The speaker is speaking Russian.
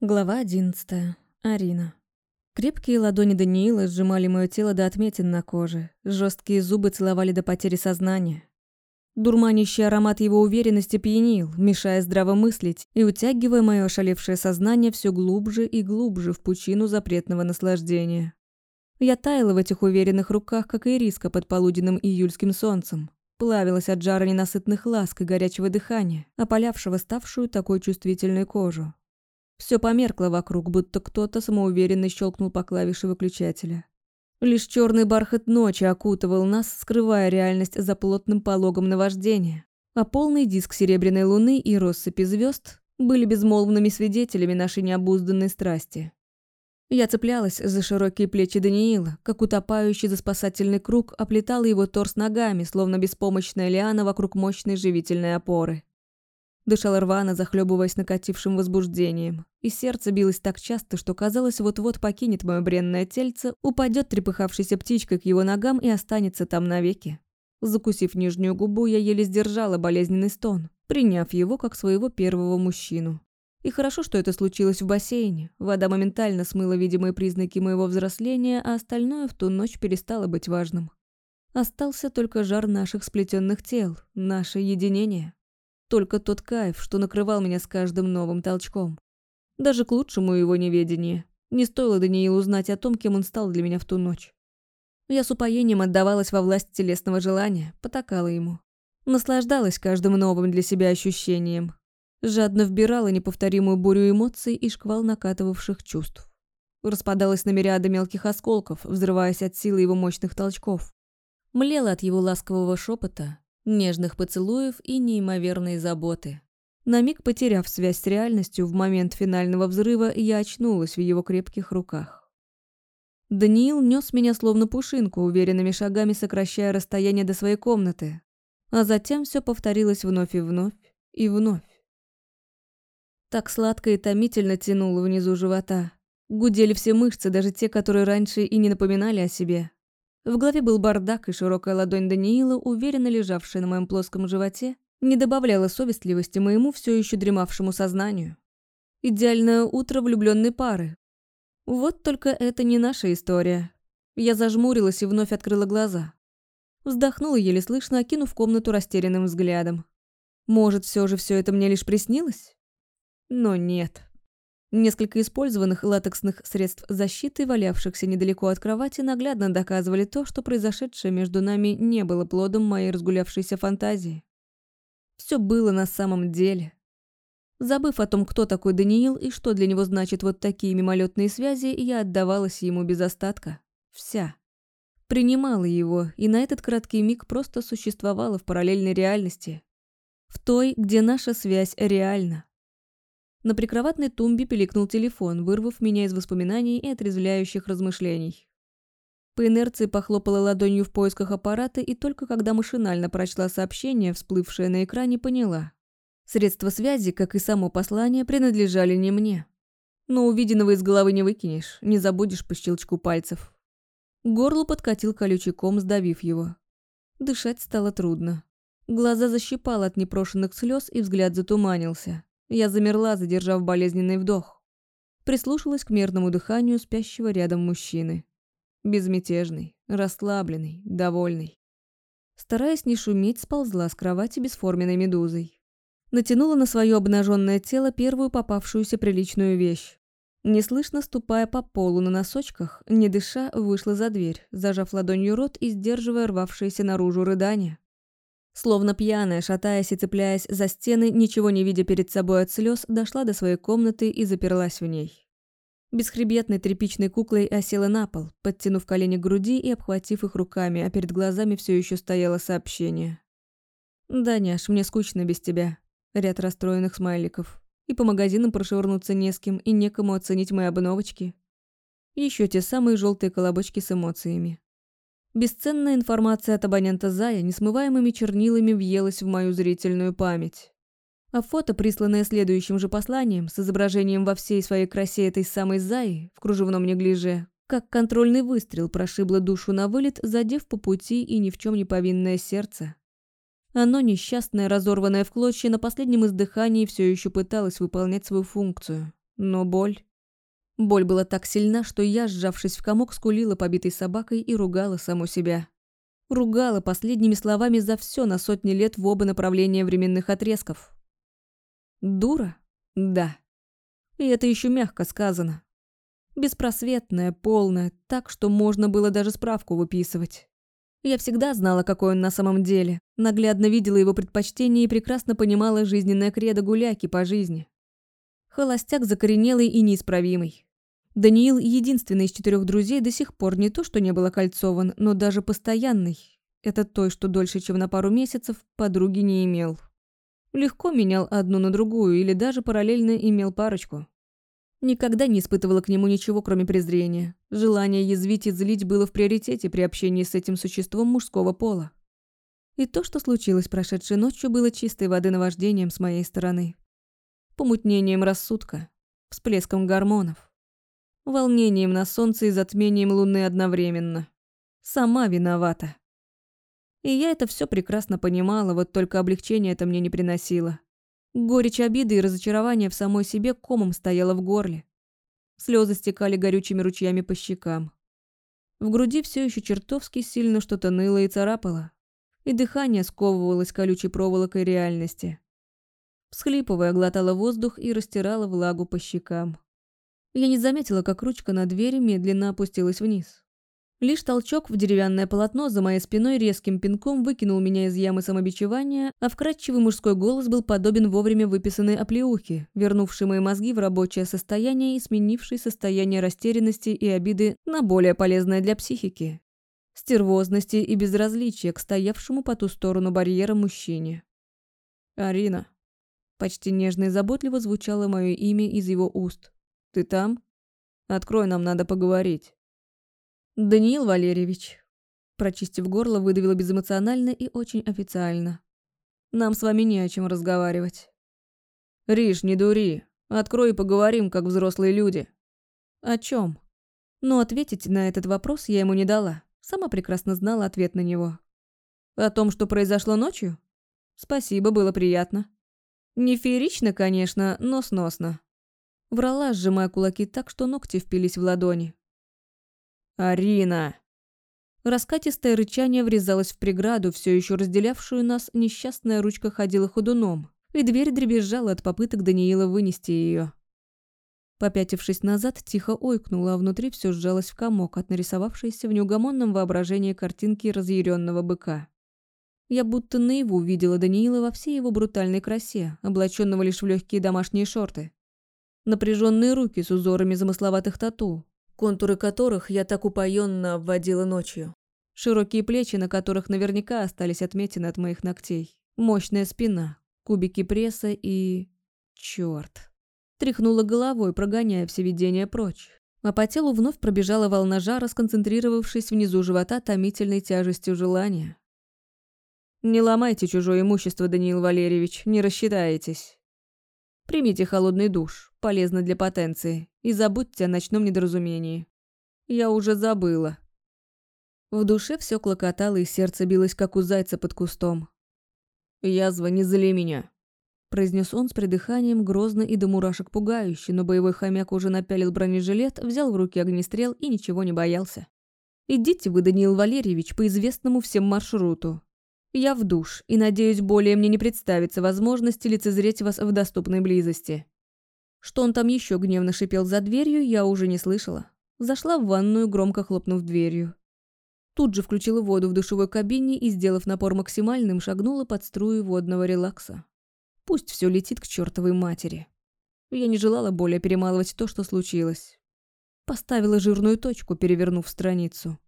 Глава 11. Арина. Крепкие ладони Даниила сжимали мое тело до отметин на коже, жесткие зубы целовали до потери сознания. Дурманящий аромат его уверенности пьянил, мешая здраво мыслить и утягивая мое ошалевшее сознание все глубже и глубже в пучину запретного наслаждения. Я таяла в этих уверенных руках, как ириска под полуденным июльским солнцем. Плавилась от жара ненасытных ласк и горячего дыхания, опалявшего ставшую такой чувствительной кожу. Все померкло вокруг, будто кто-то самоуверенно щелкнул по клавише выключателя. Лишь черный бархат ночи окутывал нас, скрывая реальность за плотным пологом наваждения. А полный диск серебряной луны и россыпи звезд были безмолвными свидетелями нашей необузданной страсти. Я цеплялась за широкие плечи Даниила, как утопающий за спасательный круг оплетала его торс ногами, словно беспомощная лиана вокруг мощной живительной опоры. Дышал рвано, захлебываясь накатившим возбуждением. И сердце билось так часто, что казалось, вот-вот покинет мое бренное тельце, упадет трепыхавшейся птичкой к его ногам и останется там навеки. Закусив нижнюю губу, я еле сдержала болезненный стон, приняв его как своего первого мужчину. И хорошо, что это случилось в бассейне. Вода моментально смыла видимые признаки моего взросления, а остальное в ту ночь перестало быть важным. Остался только жар наших сплетенных тел, наше единение. Только тот кайф, что накрывал меня с каждым новым толчком. Даже к лучшему его неведение. Не стоило Даниилу узнать о том, кем он стал для меня в ту ночь. Я с упоением отдавалась во власть телесного желания, потакала ему. Наслаждалась каждым новым для себя ощущением. Жадно вбирала неповторимую бурю эмоций и шквал накатывавших чувств. Распадалась на мириады мелких осколков, взрываясь от силы его мощных толчков. Млела от его ласкового шепота, нежных поцелуев и неимоверной заботы. На миг потеряв связь с реальностью, в момент финального взрыва я очнулась в его крепких руках. Даниил нес меня словно пушинку, уверенными шагами сокращая расстояние до своей комнаты. А затем все повторилось вновь и вновь, и вновь. Так сладко и томительно тянуло внизу живота. Гудели все мышцы, даже те, которые раньше и не напоминали о себе. В голове был бардак, и широкая ладонь Даниила, уверенно лежавшая на моем плоском животе, не добавляла совестливости моему все еще дремавшему сознанию. Идеальное утро влюбленной пары. Вот только это не наша история. Я зажмурилась и вновь открыла глаза. Вздохнула еле слышно, окинув комнату растерянным взглядом. Может, все же все это мне лишь приснилось? Но нет. Несколько использованных латексных средств защиты, валявшихся недалеко от кровати, наглядно доказывали то, что произошедшее между нами не было плодом моей разгулявшейся фантазии. Все было на самом деле. Забыв о том, кто такой Даниил и что для него значит вот такие мимолетные связи, я отдавалась ему без остатка. Вся. Принимала его, и на этот краткий миг просто существовала в параллельной реальности. В той, где наша связь реальна. На прикроватной тумбе пиликнул телефон, вырвав меня из воспоминаний и отрезвляющих размышлений. По инерции похлопала ладонью в поисках аппарата и только когда машинально прочла сообщение, всплывшее на экране, поняла. Средства связи, как и само послание, принадлежали не мне. Но увиденного из головы не выкинешь, не забудешь по щелчку пальцев. Горло подкатил колючий ком, сдавив его. Дышать стало трудно. Глаза защипало от непрошенных слез и взгляд затуманился. Я замерла, задержав болезненный вдох. Прислушалась к мерному дыханию спящего рядом мужчины. Безмятежный, расслабленный, довольный. Стараясь не шуметь, сползла с кровати бесформенной медузой. Натянула на свое обнаженное тело первую попавшуюся приличную вещь. Неслышно ступая по полу на носочках, не дыша, вышла за дверь, зажав ладонью рот и сдерживая рвавшиеся наружу рыдания. Словно пьяная, шатаясь и цепляясь за стены, ничего не видя перед собой от слез, дошла до своей комнаты и заперлась в ней. Бесхребетной тряпичной куклой осела на пол, подтянув колени к груди и обхватив их руками, а перед глазами все еще стояло сообщение. «Даняш, мне скучно без тебя». Ряд расстроенных смайликов. И по магазинам прошвырнуться не с кем, и некому оценить мои обновочки. Еще те самые желтые колобочки с эмоциями. Бесценная информация от абонента Зая несмываемыми чернилами въелась в мою зрительную память. А фото, присланное следующим же посланием, с изображением во всей своей красе этой самой Заи в кружевном неглиже, как контрольный выстрел прошибло душу на вылет, задев по пути и ни в чем не повинное сердце. Оно, несчастное, разорванное в клочья, на последнем издыхании все еще пыталось выполнять свою функцию. но боль... Боль была так сильна, что я, сжавшись в комок, скулила побитой собакой и ругала саму себя. Ругала последними словами за все на сотни лет в оба направления временных отрезков. Дура? Да. И это еще мягко сказано. Беспросветная, полная, так, что можно было даже справку выписывать. Я всегда знала, какой он на самом деле, наглядно видела его предпочтения и прекрасно понимала жизненное кредо гуляки по жизни. Холостяк закоренелый и неисправимый. Даниил, единственный из четырех друзей, до сих пор не то, что не был окольцован, но даже постоянный. Это той, что дольше, чем на пару месяцев, подруги не имел. Легко менял одну на другую или даже параллельно имел парочку. Никогда не испытывала к нему ничего, кроме презрения. Желание язвить и злить было в приоритете при общении с этим существом мужского пола. И то, что случилось прошедшей ночью, было чистой воды наваждением с моей стороны. Помутнением рассудка, всплеском гормонов волнением на солнце и затмением луны одновременно. Сама виновата. И я это все прекрасно понимала, вот только облегчение это мне не приносило. Горечь обиды и разочарования в самой себе комом стояла в горле. Слезы стекали горючими ручьями по щекам. В груди все еще чертовски сильно что-то ныло и царапало, и дыхание сковывалось колючей проволокой реальности. Всхлипывая, глотала воздух и растирала влагу по щекам. Я не заметила, как ручка на двери медленно опустилась вниз. Лишь толчок в деревянное полотно за моей спиной резким пинком выкинул меня из ямы самобичевания, а вкрадчивый мужской голос был подобен вовремя выписанной оплеухе, вернувшей мои мозги в рабочее состояние и сменившей состояние растерянности и обиды на более полезное для психики. Стервозности и безразличия к стоявшему по ту сторону барьера мужчине. «Арина». Почти нежно и заботливо звучало мое имя из его уст. Ты там? Открой, нам надо поговорить. Даниил Валерьевич. Прочистив горло, выдавила безэмоционально и очень официально. Нам с вами не о чем разговаривать. Риш, не дури. Открой и поговорим, как взрослые люди. О чем? Но ответить на этот вопрос я ему не дала. Сама прекрасно знала ответ на него. О том, что произошло ночью? Спасибо, было приятно. Не феерично, конечно, но сносно. Врала, сжимая кулаки так, что ногти впились в ладони. «Арина!» Раскатистое рычание врезалось в преграду, все еще разделявшую нас, несчастная ручка ходила ходуном, и дверь дребезжала от попыток Даниила вынести ее. Попятившись назад, тихо ойкнула, а внутри все сжалось в комок от нарисовавшейся в неугомонном воображении картинки разъяренного быка. Я будто наяву видела Даниила во всей его брутальной красе, облаченного лишь в легкие домашние шорты напряженные руки с узорами замысловатых тату, контуры которых я так упоенно обводила ночью. Широкие плечи, на которых наверняка остались отметины от моих ногтей. Мощная спина, кубики пресса и... Чёрт. Тряхнула головой, прогоняя все видения прочь. А по телу вновь пробежала волна жара, сконцентрировавшись внизу живота томительной тяжестью желания. «Не ломайте чужое имущество, Даниил Валерьевич, не рассчитаетесь. Примите холодный душ, полезно для потенции, и забудьте о ночном недоразумении. Я уже забыла. В душе все клокотало, и сердце билось, как у зайца под кустом. «Язва, не зли меня», – произнес он с придыханием, грозно и до мурашек пугающе, но боевой хомяк уже напялил бронежилет, взял в руки огнестрел и ничего не боялся. «Идите вы, Даниил Валерьевич, по известному всем маршруту. Я в душ, и, надеюсь, более мне не представится возможности лицезреть вас в доступной близости. Что он там еще гневно шипел за дверью, я уже не слышала. Зашла в ванную, громко хлопнув дверью. Тут же включила воду в душевой кабине и, сделав напор максимальным, шагнула под струю водного релакса. Пусть все летит к чертовой матери. Я не желала более перемалывать то, что случилось. Поставила жирную точку, перевернув страницу.